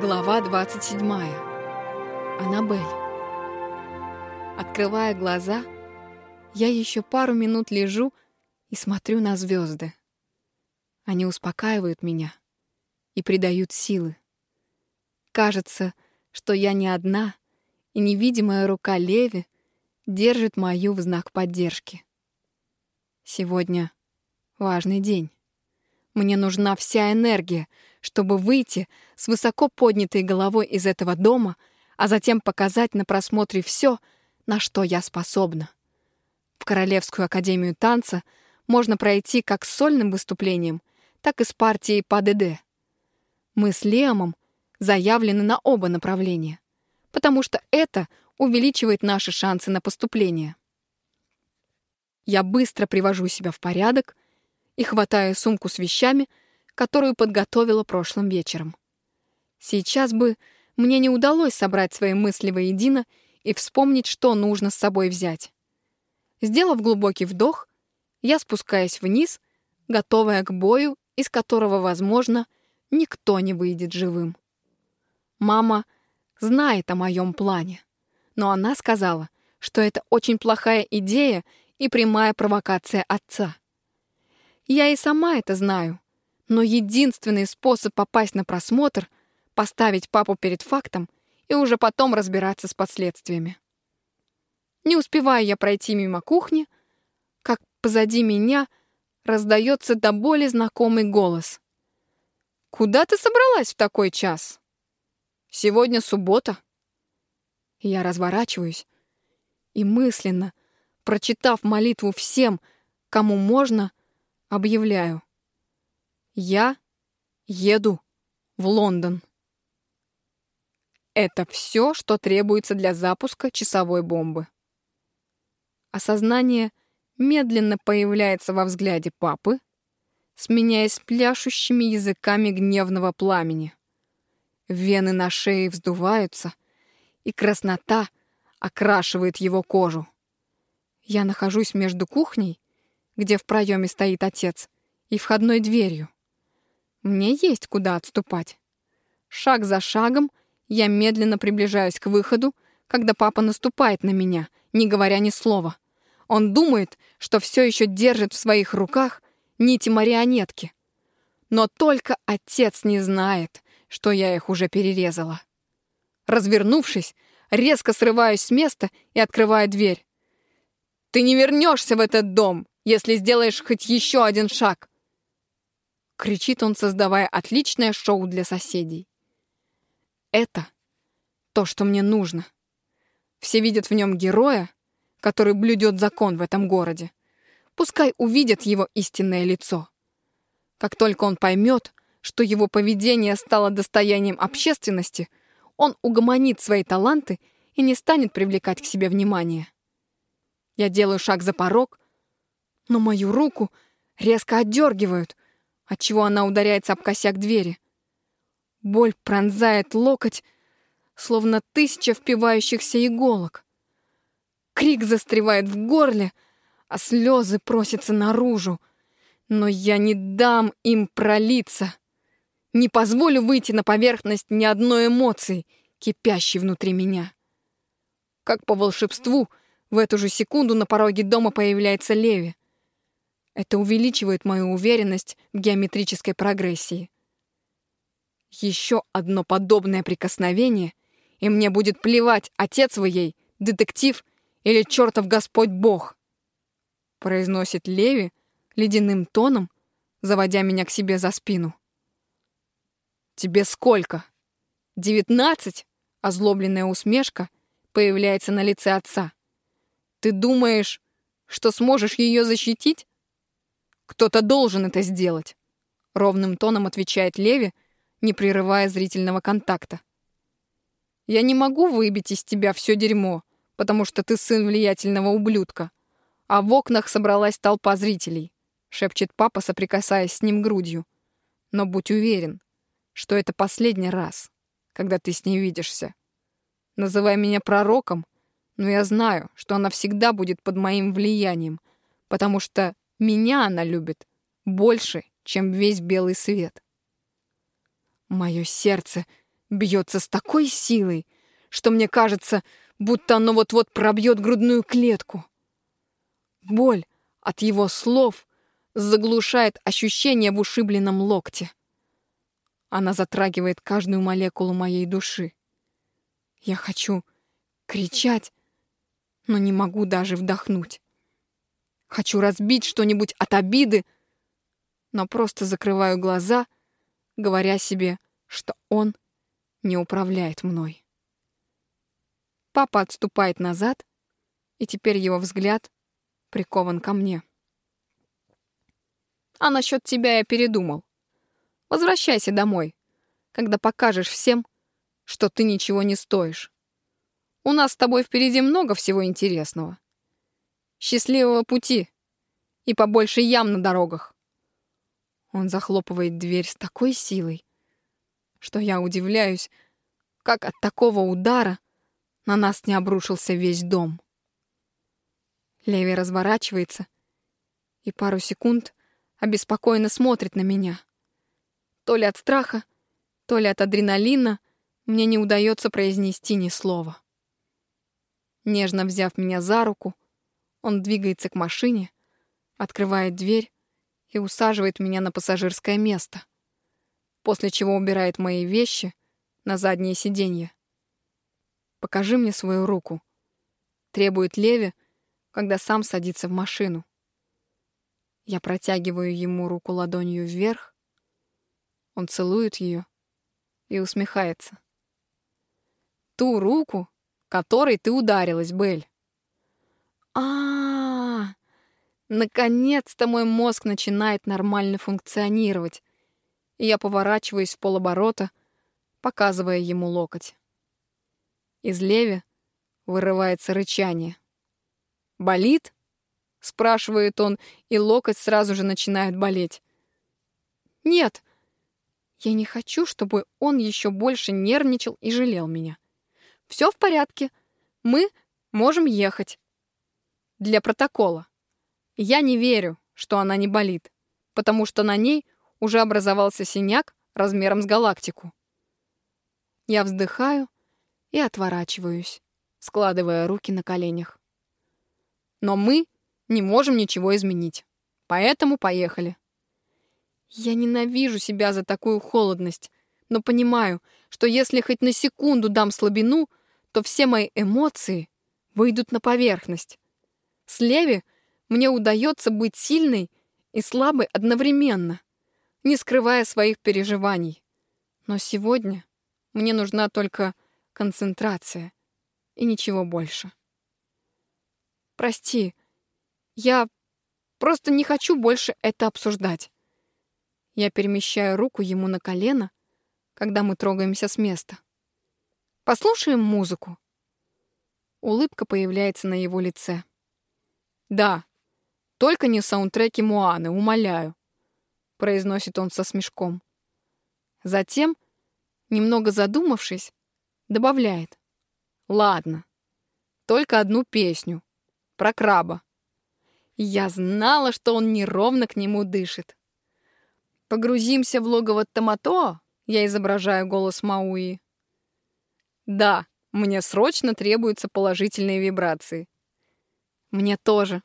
Глава 27. Аннабель. Открывая глаза, я еще пару минут лежу и смотрю на звезды. Они успокаивают меня и придают силы. Кажется, что я не одна, и невидимая рука Леви держит мою в знак поддержки. Сегодня важный день. Мне нужна вся энергия, чтобы выйти с высоко поднятой головой из этого дома, а затем показать на просмотре все, на что я способна. В Королевскую академию танца можно пройти как с сольным выступлением, так и с партией по ДД. Мы с Лемом заявлены на оба направления, потому что это увеличивает наши шансы на поступление. Я быстро привожу себя в порядок, и хватаю сумку с вещами, которую подготовила прошлым вечером. Сейчас бы мне не удалось собрать свои мысли воедино и вспомнить, что нужно с собой взять. Сделав глубокий вдох, я спускаюсь вниз, готовая к бою, из которого, возможно, никто не выйдет живым. Мама знает о моем плане, но она сказала, что это очень плохая идея и прямая провокация отца. Я и сама это знаю. Но единственный способ попасть на просмотр — поставить папу перед фактом и уже потом разбираться с последствиями. Не успеваю я пройти мимо кухни, как позади меня раздается до боли знакомый голос. «Куда ты собралась в такой час? Сегодня суббота». Я разворачиваюсь и мысленно, прочитав молитву всем, кому можно, — Объявляю. Я еду в Лондон. Это все, что требуется для запуска часовой бомбы. Осознание медленно появляется во взгляде папы, сменяясь пляшущими языками гневного пламени. Вены на шее вздуваются, и краснота окрашивает его кожу. Я нахожусь между кухней где в проеме стоит отец, и входной дверью. Мне есть куда отступать. Шаг за шагом я медленно приближаюсь к выходу, когда папа наступает на меня, не говоря ни слова. Он думает, что все еще держит в своих руках нити марионетки. Но только отец не знает, что я их уже перерезала. Развернувшись, резко срываюсь с места и открываю дверь. «Ты не вернешься в этот дом!» Если сделаешь хоть еще один шаг!» Кричит он, создавая отличное шоу для соседей. Это то, что мне нужно. Все видят в нем героя, который блюдет закон в этом городе. Пускай увидят его истинное лицо. Как только он поймет, что его поведение стало достоянием общественности, он угомонит свои таланты и не станет привлекать к себе внимание. Я делаю шаг за порог, но мою руку резко отдергивают, отчего она ударяется об косяк двери. Боль пронзает локоть, словно тысяча впивающихся иголок. Крик застревает в горле, а слезы просятся наружу. Но я не дам им пролиться. Не позволю выйти на поверхность ни одной эмоции, кипящей внутри меня. Как по волшебству, в эту же секунду на пороге дома появляется Леви. Это увеличивает мою уверенность в геометрической прогрессии. Еще одно подобное прикосновение, и мне будет плевать, отец вы ей, детектив или чертов Господь Бог. Произносит Леви ледяным тоном, заводя меня к себе за спину. «Тебе сколько?» «Девятнадцать?» Озлобленная усмешка появляется на лице отца. «Ты думаешь, что сможешь ее защитить?» Кто-то должен это сделать, ровным тоном отвечает Леви, не прерывая зрительного контакта. Я не могу выбить из тебя все дерьмо, потому что ты сын влиятельного ублюдка. А в окнах собралась толпа зрителей, шепчет папа, соприкасаясь с ним грудью. Но будь уверен, что это последний раз, когда ты с ней видишься. Называй меня пророком, но я знаю, что она всегда будет под моим влиянием, потому что меня она любит больше, чем весь белый свет. Мое сердце бьется с такой силой, что мне кажется, будто оно вот-вот пробьет грудную клетку. Боль от его слов заглушает ощущение в ушибленном локте. Она затрагивает каждую молекулу моей души. Я хочу кричать, но не могу даже вдохнуть. Хочу разбить что-нибудь от обиды, но просто закрываю глаза, говоря себе, что он не управляет мной. Папа отступает назад, и теперь его взгляд прикован ко мне. А насчет тебя я передумал. Возвращайся домой, когда покажешь всем, что ты ничего не стоишь. У нас с тобой впереди много всего интересного. Счастливого пути и побольше ям на дорогах. Он захлопывает дверь с такой силой, что я удивляюсь, как от такого удара на нас не обрушился весь дом. Леви разворачивается и пару секунд обеспокоенно смотрит на меня. То ли от страха, то ли от адреналина мне не удается произнести ни слова. Нежно взяв меня за руку, он двигается к машине, открывает дверь и усаживает меня на пассажирское место, после чего убирает мои вещи на заднее сиденье. «Покажи мне свою руку», — требует Леви, когда сам садится в машину. Я протягиваю ему руку ладонью вверх, он целует ее и усмехается. «Ту руку, которой ты ударилась, Бель». А, Наконец-то мой мозг начинает нормально функционировать, и я поворачиваюсь в полоборота, показывая ему локоть. Из леви вырывается рычание. «Болит?» — спрашивает он, и локоть сразу же начинает болеть. «Нет, я не хочу, чтобы он еще больше нервничал и жалел меня. Все в порядке, мы можем ехать. Для протокола. Я не верю, что она не болит, потому что на ней уже образовался синяк размером с галактику. Я вздыхаю и отворачиваюсь, складывая руки на коленях. Но мы не можем ничего изменить, поэтому поехали. Я ненавижу себя за такую холодность, но понимаю, что если хоть на секунду дам слабину, то все мои эмоции выйдут на поверхность. С Леви мне удается быть сильной и слабой одновременно, не скрывая своих переживаний. Но сегодня мне нужна только концентрация и ничего больше. Прости, я просто не хочу больше это обсуждать. Я перемещаю руку ему на колено, когда мы трогаемся с места. Послушаем музыку. Улыбка появляется на его лице. Да, только не саундтреки Муаны, умоляю, произносит он со смешком. Затем, немного задумавшись, добавляет. Ладно, только одну песню. Про краба. Я знала, что он неровно к нему дышит. Погрузимся в логово Томато, я изображаю голос Мауи. Да, мне срочно требуются положительные вибрации. Мне тоже.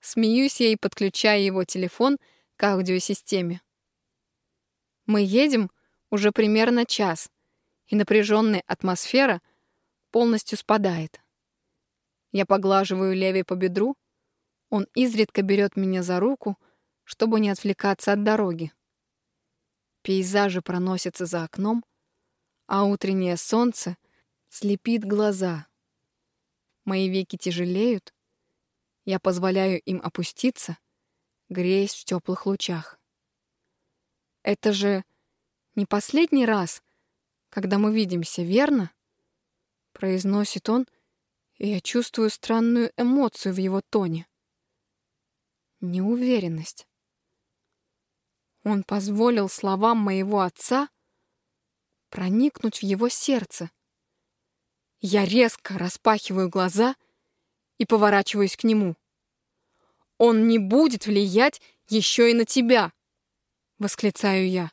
Смеюсь я и подключаю его телефон к аудиосистеме. Мы едем уже примерно час, и напряженная атмосфера полностью спадает. Я поглаживаю Леви по бедру, он изредка берет меня за руку, чтобы не отвлекаться от дороги. Пейзажи проносятся за окном, а утреннее солнце слепит глаза. Мои веки тяжелеют, я позволяю им опуститься, греясь в теплых лучах. Это же не последний раз, когда мы видимся, верно? Произносит он, и я чувствую странную эмоцию в его тоне. Неуверенность. Он позволил словам моего отца проникнуть в его сердце. Я резко распахиваю глаза и поворачиваюсь к нему. «Он не будет влиять еще и на тебя!» — восклицаю я.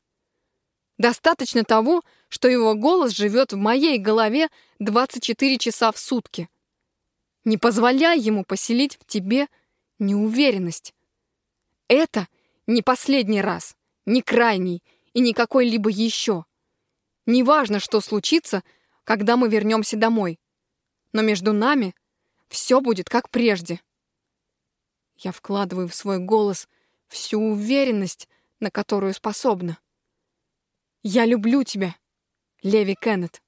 Достаточно того, что его голос живет в моей голове 24 часа в сутки. Не позволяй ему поселить в тебе неуверенность. Это не последний раз, не крайний и не какой-либо еще. Неважно, что случится, когда мы вернемся домой. Но между нами все будет как прежде. Я вкладываю в свой голос всю уверенность, на которую способна. Я люблю тебя, Леви Кеннет.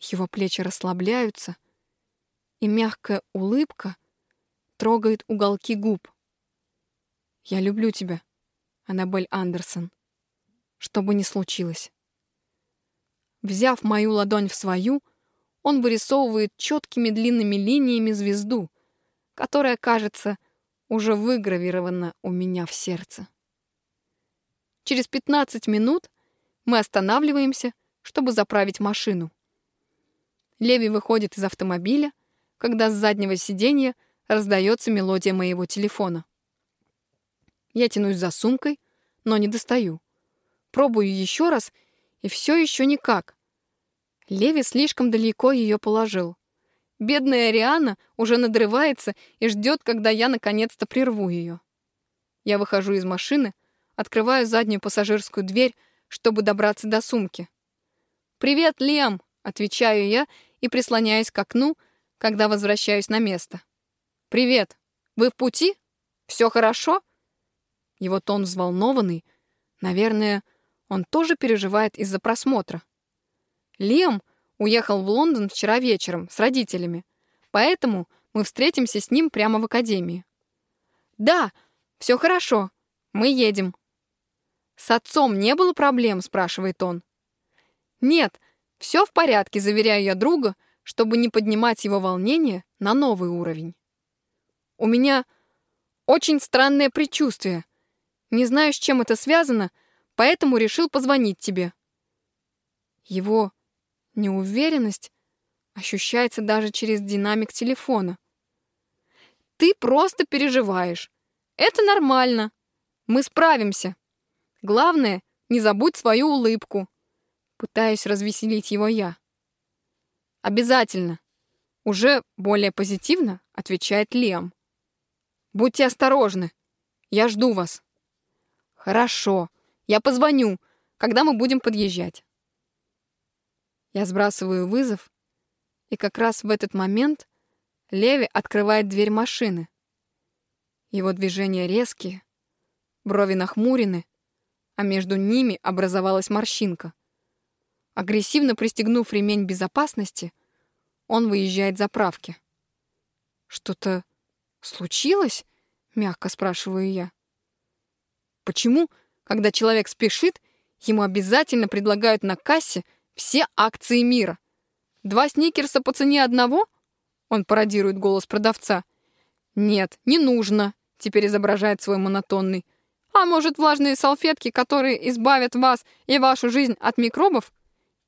Его плечи расслабляются, и мягкая улыбка трогает уголки губ. Я люблю тебя, Аннабель Андерсон, что бы ни случилось. Взяв мою ладонь в свою, он вырисовывает четкими длинными линиями звезду, которая, кажется, уже выгравирована у меня в сердце. Через 15 минут мы останавливаемся, чтобы заправить машину. Леви выходит из автомобиля, когда с заднего сиденья раздается мелодия моего телефона. Я тянусь за сумкой, но не достаю. Пробую еще раз, и все еще никак. Леви слишком далеко ее положил. Бедная Ариана уже надрывается и ждет, когда я наконец-то прерву ее. Я выхожу из машины, Открываю заднюю пассажирскую дверь, чтобы добраться до сумки. «Привет, Лем!» — отвечаю я и прислоняюсь к окну, когда возвращаюсь на место. «Привет! Вы в пути? Все хорошо?» Его тон взволнованный. Наверное, он тоже переживает из-за просмотра. Лем уехал в Лондон вчера вечером с родителями, поэтому мы встретимся с ним прямо в академии. «Да, все хорошо. Мы едем», «С отцом не было проблем?» — спрашивает он. «Нет, все в порядке», — заверяю я друга, чтобы не поднимать его волнение на новый уровень. «У меня очень странное предчувствие. Не знаю, с чем это связано, поэтому решил позвонить тебе». Его неуверенность ощущается даже через динамик телефона. «Ты просто переживаешь. Это нормально. Мы справимся», Главное, не забудь свою улыбку. Пытаюсь развеселить его я. Обязательно. Уже более позитивно отвечает Лиам. Будьте осторожны. Я жду вас. Хорошо. Я позвоню, когда мы будем подъезжать. Я сбрасываю вызов, и как раз в этот момент Леви открывает дверь машины. Его движения резкие, брови нахмурены, а между ними образовалась морщинка. Агрессивно пристегнув ремень безопасности, он выезжает за правки. «Что-то случилось?» — мягко спрашиваю я. «Почему, когда человек спешит, ему обязательно предлагают на кассе все акции мира? Два сникерса по цене одного?» Он пародирует голос продавца. «Нет, не нужно», — теперь изображает свой монотонный. А может, влажные салфетки, которые избавят вас и вашу жизнь от микробов?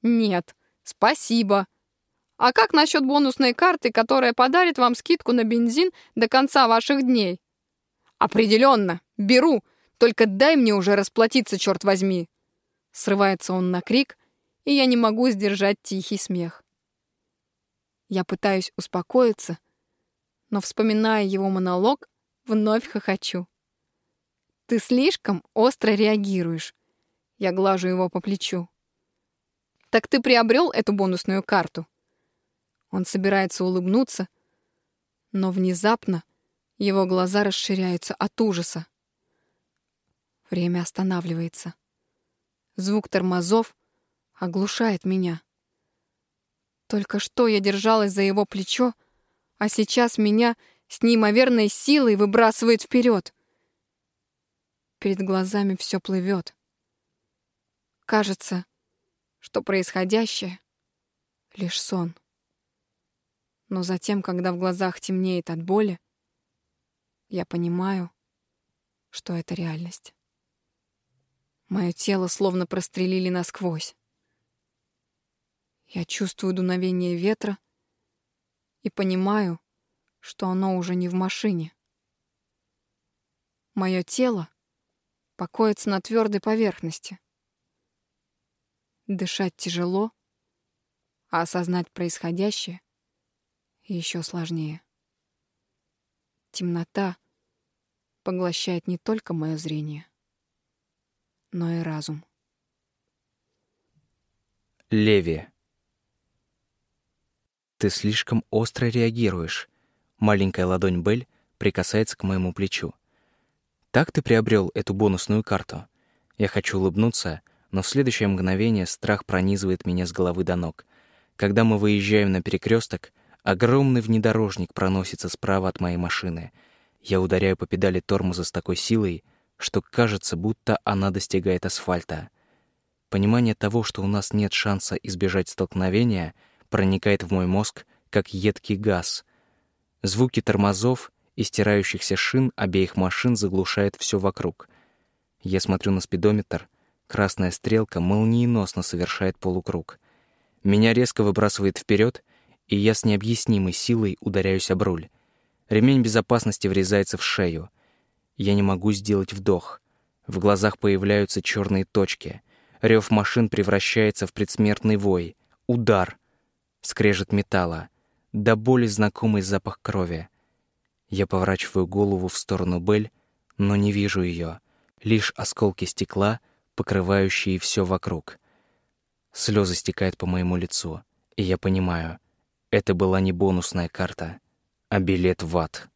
Нет, спасибо. А как насчет бонусной карты, которая подарит вам скидку на бензин до конца ваших дней? Определенно, беру. Только дай мне уже расплатиться, черт возьми. Срывается он на крик, и я не могу сдержать тихий смех. Я пытаюсь успокоиться, но, вспоминая его монолог, вновь хохочу. Ты слишком остро реагируешь. Я глажу его по плечу. Так ты приобрел эту бонусную карту? Он собирается улыбнуться, но внезапно его глаза расширяются от ужаса. Время останавливается. Звук тормозов оглушает меня. Только что я держалась за его плечо, а сейчас меня с неимоверной силой выбрасывает вперед. Перед глазами все плывет. Кажется, что происходящее — лишь сон. Но затем, когда в глазах темнеет от боли, я понимаю, что это реальность. Мое тело словно прострелили насквозь. Я чувствую дуновение ветра и понимаю, что оно уже не в машине. Мое тело покоится на твердой поверхности. Дышать тяжело, а осознать происходящее еще сложнее. Темнота поглощает не только мое зрение, но и разум. Леви. Ты слишком остро реагируешь. Маленькая ладонь Бель прикасается к моему плечу. Так ты приобрел эту бонусную карту. Я хочу улыбнуться, но в следующее мгновение страх пронизывает меня с головы до ног. Когда мы выезжаем на перекресток, огромный внедорожник проносится справа от моей машины. Я ударяю по педали тормоза с такой силой, что кажется, будто она достигает асфальта. Понимание того, что у нас нет шанса избежать столкновения, проникает в мой мозг, как едкий газ. Звуки тормозов и стирающихся шин обеих машин заглушают все вокруг. Я смотрю на спидометр — Красная стрелка молниеносно совершает полукруг. Меня резко выбрасывает вперед, и я с необъяснимой силой ударяюсь об руль. Ремень безопасности врезается в шею. Я не могу сделать вдох. В глазах появляются черные точки. Рев машин превращается в предсмертный вой. Удар. Скрежет металла. До боли знакомый запах крови. Я поворачиваю голову в сторону Бель, но не вижу ее. Лишь осколки стекла — покрывающие все вокруг. Слезы стекают по моему лицу, и я понимаю, это была не бонусная карта, а билет в ад.